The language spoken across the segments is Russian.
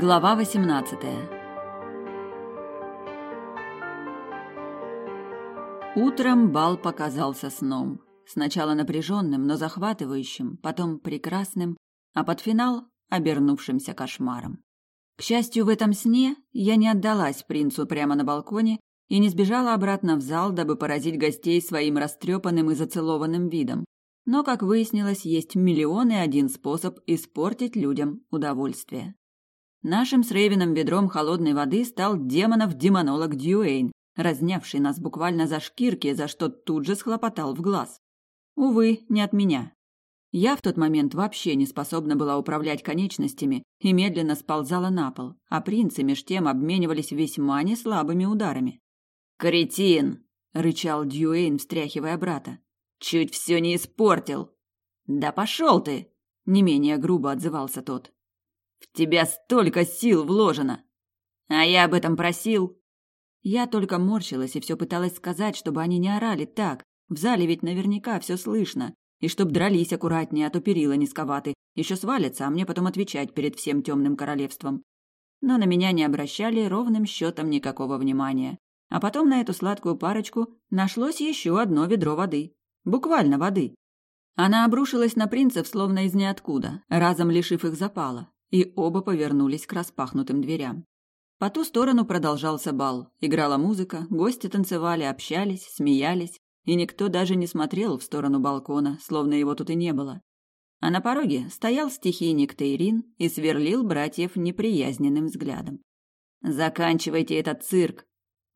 Глава 18 Утром бал показался сном. Сначала напряженным, но захватывающим, потом прекрасным, а под финал – обернувшимся кошмаром. К счастью, в этом сне я не отдалась принцу прямо на балконе и не сбежала обратно в зал, дабы поразить гостей своим растрепанным и зацелованным видом. Но, как выяснилось, есть миллион и один способ испортить людям удовольствие. Нашим с Рейвином ведром холодной воды стал демонов-демонолог Дьюэйн, разнявший нас буквально за шкирки, за что тут же схлопотал в глаз. Увы, не от меня. Я в тот момент вообще не способна была управлять конечностями и медленно сползала на пол, а принцы меж тем обменивались весьма неслабыми ударами. «Кретин!» — рычал Дьюэйн, встряхивая брата. «Чуть все не испортил!» «Да пошел ты!» — не менее грубо отзывался тот. В тебя столько сил вложено. А я об этом просил. Я только морщилась и все пыталась сказать, чтобы они не орали так. В зале ведь наверняка все слышно. И чтоб дрались аккуратнее, а то перила низковаты. Еще свалятся, а мне потом отвечать перед всем темным королевством. Но на меня не обращали ровным счетом никакого внимания. А потом на эту сладкую парочку нашлось еще одно ведро воды. Буквально воды. Она обрушилась на принцев словно из ниоткуда, разом лишив их запала и оба повернулись к распахнутым дверям. По ту сторону продолжался бал. Играла музыка, гости танцевали, общались, смеялись, и никто даже не смотрел в сторону балкона, словно его тут и не было. А на пороге стоял стихийник Тейрин и сверлил братьев неприязненным взглядом. «Заканчивайте этот цирк!»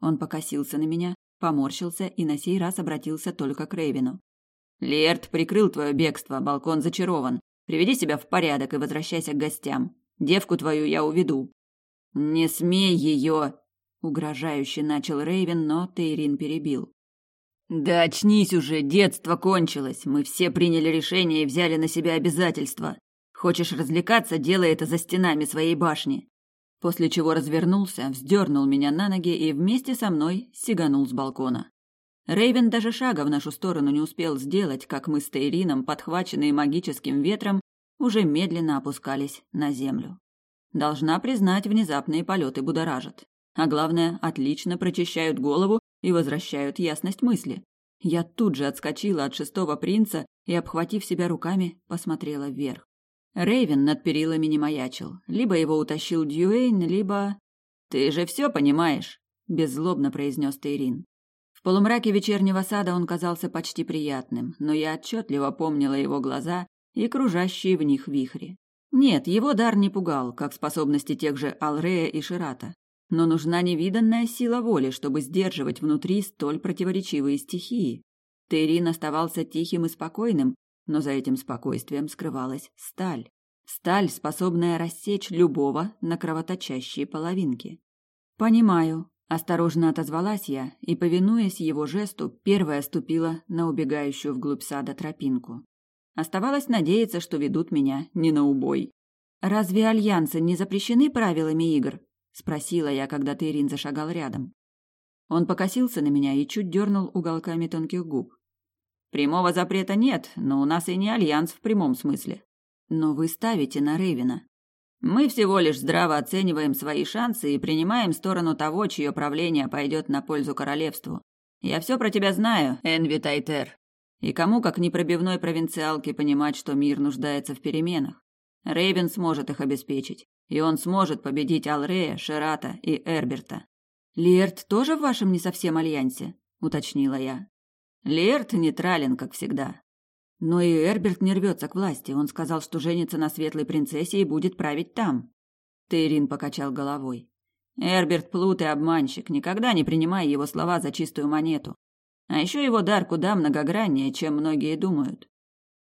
Он покосился на меня, поморщился и на сей раз обратился только к Рейвину. «Лерт прикрыл твое бегство, балкон зачарован. Приведи себя в порядок и возвращайся к гостям. Девку твою я уведу. Не смей ее, угрожающе начал Рейвен, но Тейрин перебил. Да очнись уже, детство кончилось. Мы все приняли решение и взяли на себя обязательства. Хочешь развлекаться, делай это за стенами своей башни. После чего развернулся, вздернул меня на ноги и вместе со мной сиганул с балкона. Рейвен даже шага в нашу сторону не успел сделать, как мы с Тейрином, подхваченные магическим ветром, уже медленно опускались на землю. Должна признать, внезапные полеты будоражат. А главное, отлично прочищают голову и возвращают ясность мысли. Я тут же отскочила от шестого принца и, обхватив себя руками, посмотрела вверх. Рейвен над перилами не маячил. Либо его утащил Дьюэйн, либо... «Ты же все понимаешь», — беззлобно произнес Тейрин полумраке вечернего сада он казался почти приятным, но я отчетливо помнила его глаза и кружащие в них вихри. Нет, его дар не пугал, как способности тех же Алрея и Ширата. Но нужна невиданная сила воли, чтобы сдерживать внутри столь противоречивые стихии. Тейрин оставался тихим и спокойным, но за этим спокойствием скрывалась сталь. Сталь, способная рассечь любого на кровоточащие половинки. «Понимаю», Осторожно отозвалась я и, повинуясь его жесту, первая ступила на убегающую вглубь сада тропинку. Оставалось надеяться, что ведут меня не на убой. «Разве альянсы не запрещены правилами игр?» – спросила я, когда Тейрин зашагал рядом. Он покосился на меня и чуть дернул уголками тонких губ. «Прямого запрета нет, но у нас и не альянс в прямом смысле. Но вы ставите на Рейвена. Мы всего лишь здраво оцениваем свои шансы и принимаем сторону того, чье правление пойдет на пользу королевству. Я все про тебя знаю, Энви Тайтер. И кому, как непробивной провинциалке, понимать, что мир нуждается в переменах? Рейвен сможет их обеспечить, и он сможет победить Алрея, Шерата и Эрберта. Лерт тоже в вашем не совсем альянсе, уточнила я. Лерт нейтрален, как всегда. Но и Эрберт не рвется к власти. Он сказал, что женится на светлой принцессе и будет править там. Тейрин покачал головой. Эрберт плут и обманщик. Никогда не принимай его слова за чистую монету. А еще его дар куда многограннее, чем многие думают.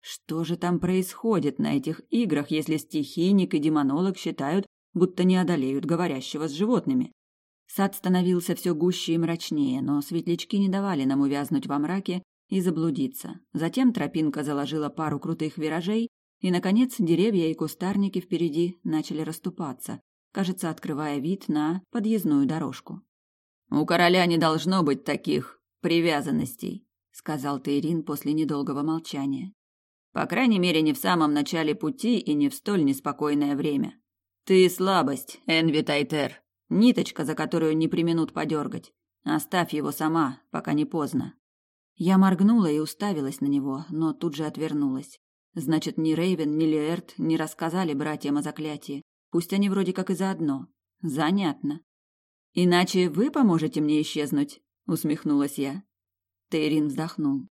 Что же там происходит на этих играх, если стихийник и демонолог считают, будто не одолеют говорящего с животными? Сад становился все гуще и мрачнее, но светлячки не давали нам увязнуть во мраке, и заблудиться. Затем тропинка заложила пару крутых виражей, и, наконец, деревья и кустарники впереди начали расступаться, кажется, открывая вид на подъездную дорожку. «У короля не должно быть таких привязанностей», — сказал Тейрин после недолгого молчания. «По крайней мере, не в самом начале пути и не в столь неспокойное время. Ты слабость, Энви Тайтер. Ниточка, за которую не применут подергать. Оставь его сама, пока не поздно. Я моргнула и уставилась на него, но тут же отвернулась. Значит, ни Рейвен, ни Леэрт не рассказали братьям о заклятии. Пусть они вроде как и заодно. Занятно. Иначе вы поможете мне исчезнуть, усмехнулась я. Тейрин вздохнул.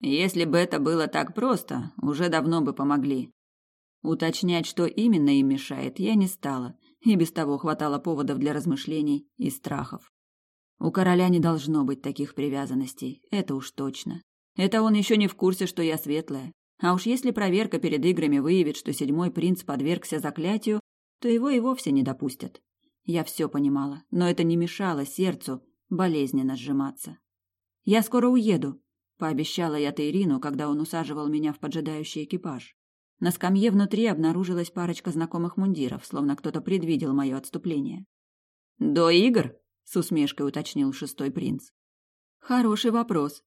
Если бы это было так просто, уже давно бы помогли. Уточнять, что именно им мешает, я не стала, и без того хватало поводов для размышлений и страхов. У короля не должно быть таких привязанностей, это уж точно. Это он еще не в курсе, что я светлая. А уж если проверка перед играми выявит, что седьмой принц подвергся заклятию, то его и вовсе не допустят. Я все понимала, но это не мешало сердцу болезненно сжиматься. «Я скоро уеду», — пообещала я Тейрину, когда он усаживал меня в поджидающий экипаж. На скамье внутри обнаружилась парочка знакомых мундиров, словно кто-то предвидел мое отступление. «До игр?» — с усмешкой уточнил шестой принц. «Хороший вопрос.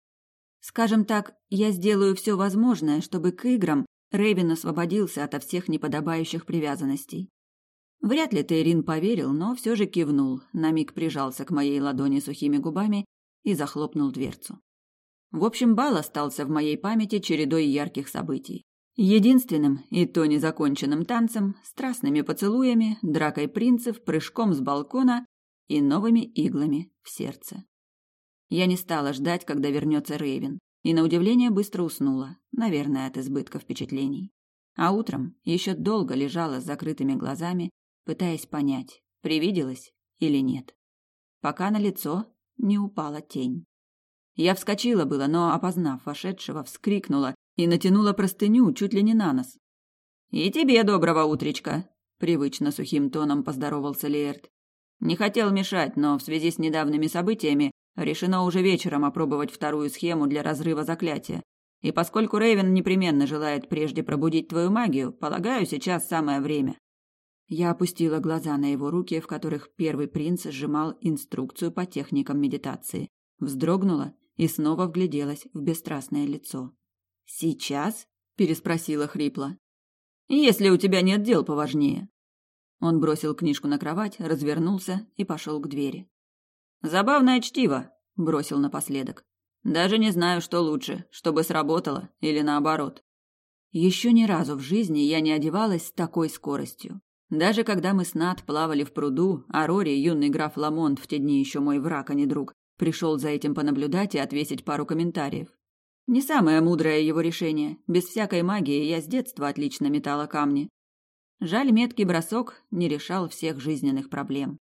Скажем так, я сделаю все возможное, чтобы к играм Рейвен освободился ото всех неподобающих привязанностей. Вряд ли Тейрин поверил, но все же кивнул, на миг прижался к моей ладони сухими губами и захлопнул дверцу. В общем, бал остался в моей памяти чередой ярких событий. Единственным, и то незаконченным танцем, страстными поцелуями, дракой принцев, прыжком с балкона и новыми иглами в сердце. Я не стала ждать, когда вернется Рейвен, и на удивление быстро уснула, наверное, от избытка впечатлений. А утром еще долго лежала с закрытыми глазами, пытаясь понять, привиделось или нет. Пока на лицо не упала тень. Я вскочила было, но, опознав вошедшего, вскрикнула и натянула простыню чуть ли не на нос. «И тебе доброго утречка!» — привычно сухим тоном поздоровался Леерт. «Не хотел мешать, но в связи с недавними событиями решено уже вечером опробовать вторую схему для разрыва заклятия. И поскольку Рейвен непременно желает прежде пробудить твою магию, полагаю, сейчас самое время». Я опустила глаза на его руки, в которых первый принц сжимал инструкцию по техникам медитации, вздрогнула и снова вгляделась в бесстрастное лицо. «Сейчас?» – переспросила хрипло. «Если у тебя нет дел поважнее». Он бросил книжку на кровать, развернулся и пошел к двери. «Забавное чтиво», – бросил напоследок. «Даже не знаю, что лучше, чтобы сработало или наоборот». Еще ни разу в жизни я не одевалась с такой скоростью. Даже когда мы с Над плавали в пруду, а Рори, юный граф Ламонт, в те дни еще мой враг, а не друг, пришел за этим понаблюдать и отвесить пару комментариев. Не самое мудрое его решение. Без всякой магии я с детства отлично метала камни. Жаль, меткий бросок не решал всех жизненных проблем.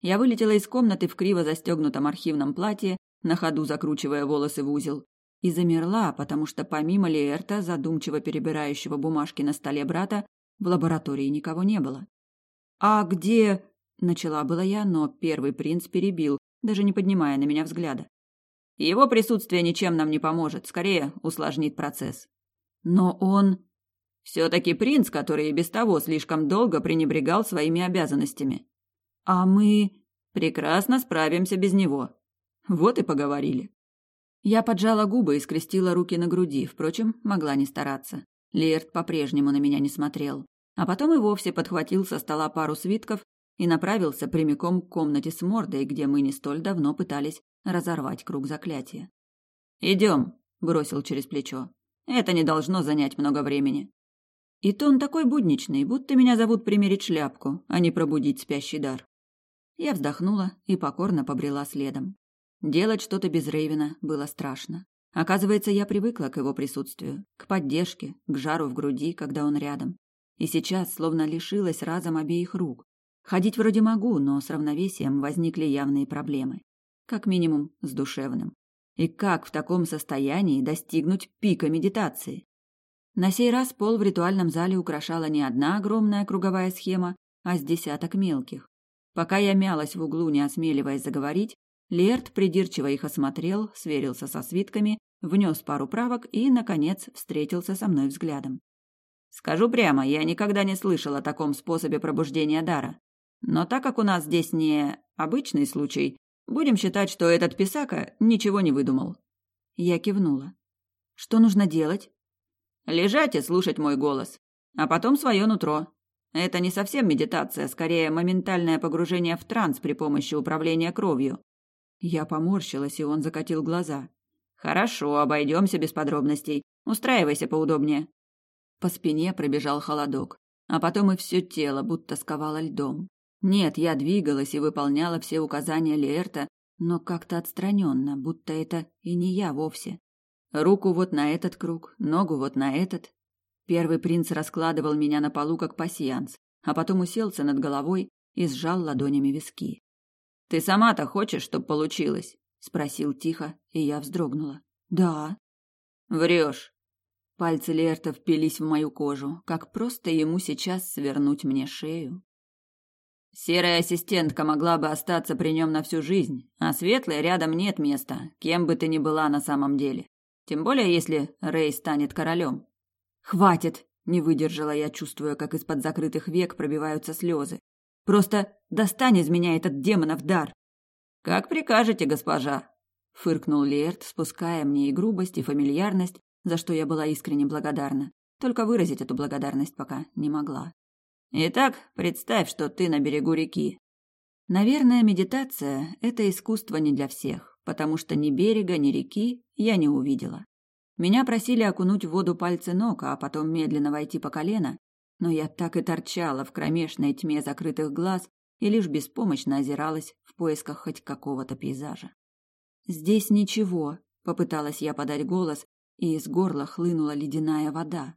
Я вылетела из комнаты в криво застегнутом архивном платье, на ходу закручивая волосы в узел, и замерла, потому что помимо Лиэрта, задумчиво перебирающего бумажки на столе брата, в лаборатории никого не было. «А где...» — начала была я, но первый принц перебил, даже не поднимая на меня взгляда. Его присутствие ничем нам не поможет, скорее усложнит процесс. Но он... Все-таки принц, который и без того слишком долго пренебрегал своими обязанностями. А мы прекрасно справимся без него. Вот и поговорили. Я поджала губы и скрестила руки на груди, впрочем, могла не стараться. Лерт по-прежнему на меня не смотрел. А потом и вовсе подхватил со стола пару свитков и направился прямиком к комнате с мордой, где мы не столь давно пытались разорвать круг заклятия. «Идем», — бросил через плечо. «Это не должно занять много времени». И тон такой будничный, будто меня зовут примерить шляпку, а не пробудить спящий дар. Я вздохнула и покорно побрела следом. Делать что-то без Рейвена было страшно. Оказывается, я привыкла к его присутствию, к поддержке, к жару в груди, когда он рядом. И сейчас словно лишилась разом обеих рук. Ходить вроде могу, но с равновесием возникли явные проблемы как минимум с душевным. И как в таком состоянии достигнуть пика медитации? На сей раз пол в ритуальном зале украшала не одна огромная круговая схема, а с десяток мелких. Пока я мялась в углу, не осмеливаясь заговорить, Лерт придирчиво их осмотрел, сверился со свитками, внес пару правок и, наконец, встретился со мной взглядом. Скажу прямо, я никогда не слышал о таком способе пробуждения дара. Но так как у нас здесь не обычный случай, Будем считать, что этот писака ничего не выдумал. Я кивнула. Что нужно делать? Лежать и слушать мой голос, а потом свое нутро. Это не совсем медитация, скорее моментальное погружение в транс при помощи управления кровью. Я поморщилась, и он закатил глаза. Хорошо, обойдемся без подробностей. Устраивайся поудобнее. По спине пробежал холодок, а потом и все тело будто сковало льдом. Нет, я двигалась и выполняла все указания Лерта, но как-то отстраненно, будто это и не я вовсе. Руку вот на этот круг, ногу вот на этот. Первый принц раскладывал меня на полу как пасьянс, а потом уселся над головой и сжал ладонями виски. «Ты сама-то хочешь, чтоб получилось?» — спросил тихо, и я вздрогнула. «Да». «Врешь». Пальцы Лерта впились в мою кожу, как просто ему сейчас свернуть мне шею. Серая ассистентка могла бы остаться при нем на всю жизнь, а светлой рядом нет места, кем бы ты ни была на самом деле. Тем более, если Рэй станет королем. «Хватит!» – не выдержала я, чувствуя, как из-под закрытых век пробиваются слезы. «Просто достань из меня этот демонов дар!» «Как прикажете, госпожа!» – фыркнул Лерт, спуская мне и грубость, и фамильярность, за что я была искренне благодарна. Только выразить эту благодарность пока не могла. Итак, представь, что ты на берегу реки. Наверное, медитация – это искусство не для всех, потому что ни берега, ни реки я не увидела. Меня просили окунуть в воду пальцы ног, а потом медленно войти по колено, но я так и торчала в кромешной тьме закрытых глаз и лишь беспомощно озиралась в поисках хоть какого-то пейзажа. «Здесь ничего», — попыталась я подать голос, и из горла хлынула ледяная вода.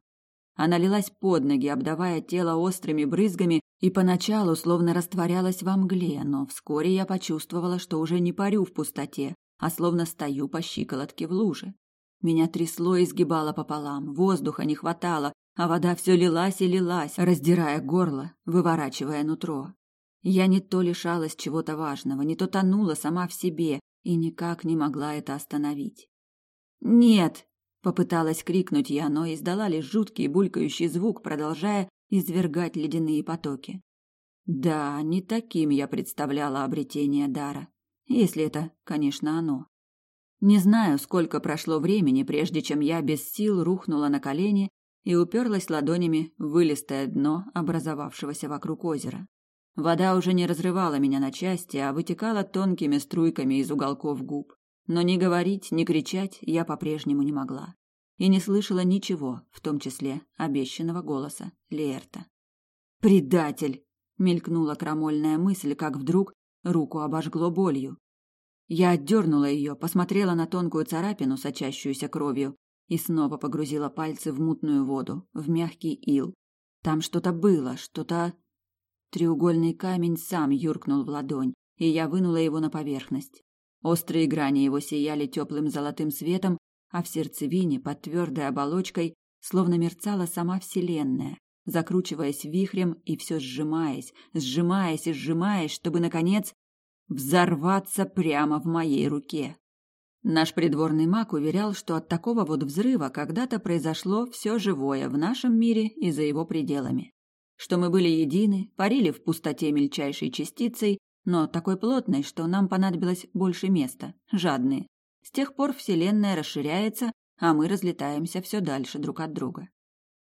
Она лилась под ноги, обдавая тело острыми брызгами, и поначалу словно растворялась во мгле, но вскоре я почувствовала, что уже не парю в пустоте, а словно стою по щиколотке в луже. Меня трясло и сгибало пополам, воздуха не хватало, а вода все лилась и лилась, раздирая горло, выворачивая нутро. Я не то лишалась чего-то важного, не то тонула сама в себе и никак не могла это остановить. «Нет!» Попыталась крикнуть я, но издала лишь жуткий булькающий звук, продолжая извергать ледяные потоки. Да, не таким я представляла обретение дара, если это, конечно, оно. Не знаю, сколько прошло времени, прежде чем я без сил рухнула на колени и уперлась ладонями в вылистое дно образовавшегося вокруг озера. Вода уже не разрывала меня на части, а вытекала тонкими струйками из уголков губ. Но ни говорить, ни кричать я по-прежнему не могла. И не слышала ничего, в том числе обещанного голоса Лерта. «Предатель!» — мелькнула крамольная мысль, как вдруг руку обожгло болью. Я отдернула ее, посмотрела на тонкую царапину, сочащуюся кровью, и снова погрузила пальцы в мутную воду, в мягкий ил. Там что-то было, что-то... Треугольный камень сам юркнул в ладонь, и я вынула его на поверхность. Острые грани его сияли теплым золотым светом, а в сердцевине, под твердой оболочкой, словно мерцала сама Вселенная, закручиваясь вихрем и все сжимаясь, сжимаясь и сжимаясь, чтобы, наконец, взорваться прямо в моей руке. Наш придворный маг уверял, что от такого вот взрыва когда-то произошло все живое в нашем мире и за его пределами. Что мы были едины, парили в пустоте мельчайшей частицей но такой плотной, что нам понадобилось больше места, жадные. С тех пор Вселенная расширяется, а мы разлетаемся все дальше друг от друга.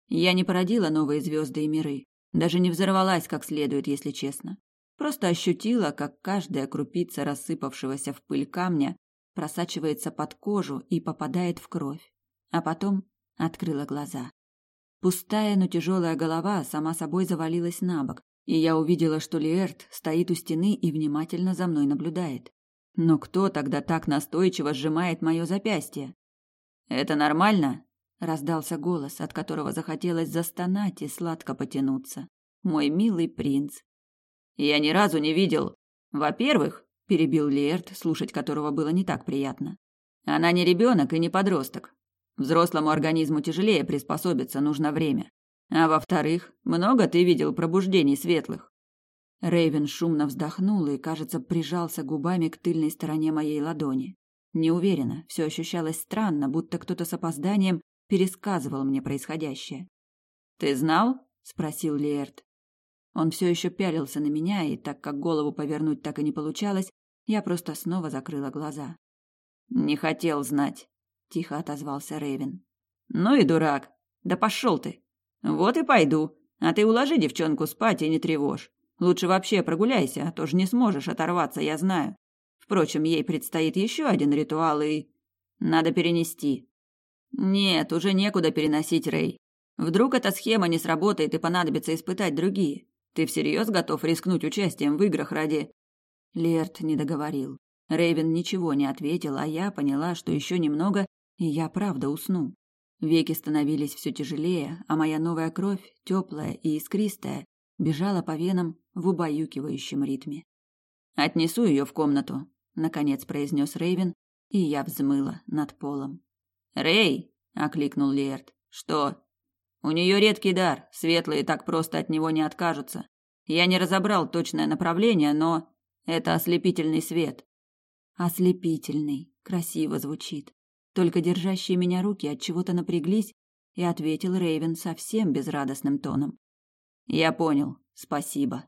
Я не породила новые звезды и миры, даже не взорвалась как следует, если честно. Просто ощутила, как каждая крупица рассыпавшегося в пыль камня просачивается под кожу и попадает в кровь. А потом открыла глаза. Пустая, но тяжелая голова сама собой завалилась на бок, и я увидела, что Лиэрт стоит у стены и внимательно за мной наблюдает. Но кто тогда так настойчиво сжимает мое запястье? «Это нормально?» — раздался голос, от которого захотелось застонать и сладко потянуться. «Мой милый принц». «Я ни разу не видел. Во-первых, — перебил Лиэрт, слушать которого было не так приятно, — она не ребенок и не подросток. Взрослому организму тяжелее приспособиться, нужно время. А во-вторых, много ты видел пробуждений светлых. Рейвен шумно вздохнул и, кажется, прижался губами к тыльной стороне моей ладони. Не уверена, все ощущалось странно, будто кто-то с опозданием пересказывал мне происходящее. Ты знал? спросил Лиэрт. Он все еще пялился на меня, и так как голову повернуть так и не получалось, я просто снова закрыла глаза. Не хотел знать, тихо отозвался Рейвен. Ну и дурак. Да пошел ты. Вот и пойду. А ты уложи девчонку спать и не тревожь. Лучше вообще прогуляйся, а то ж не сможешь оторваться, я знаю. Впрочем, ей предстоит еще один ритуал, и... Надо перенести. Нет, уже некуда переносить, Рэй. Вдруг эта схема не сработает и понадобится испытать другие. Ты всерьез готов рискнуть участием в играх ради... Лерт не договорил. Рейвен ничего не ответил, а я поняла, что еще немного, и я правда усну. Веки становились все тяжелее, а моя новая кровь, теплая и искристая, бежала по венам в убаюкивающем ритме. «Отнесу ее в комнату», — наконец произнес Рейвен, и я взмыла над полом. «Рей!» — окликнул Лерт. «Что?» «У нее редкий дар, светлые так просто от него не откажутся. Я не разобрал точное направление, но это ослепительный свет». «Ослепительный», красиво звучит. Только держащие меня руки от чего-то напряглись, и ответил Рейвен совсем безрадостным тоном. Я понял. Спасибо.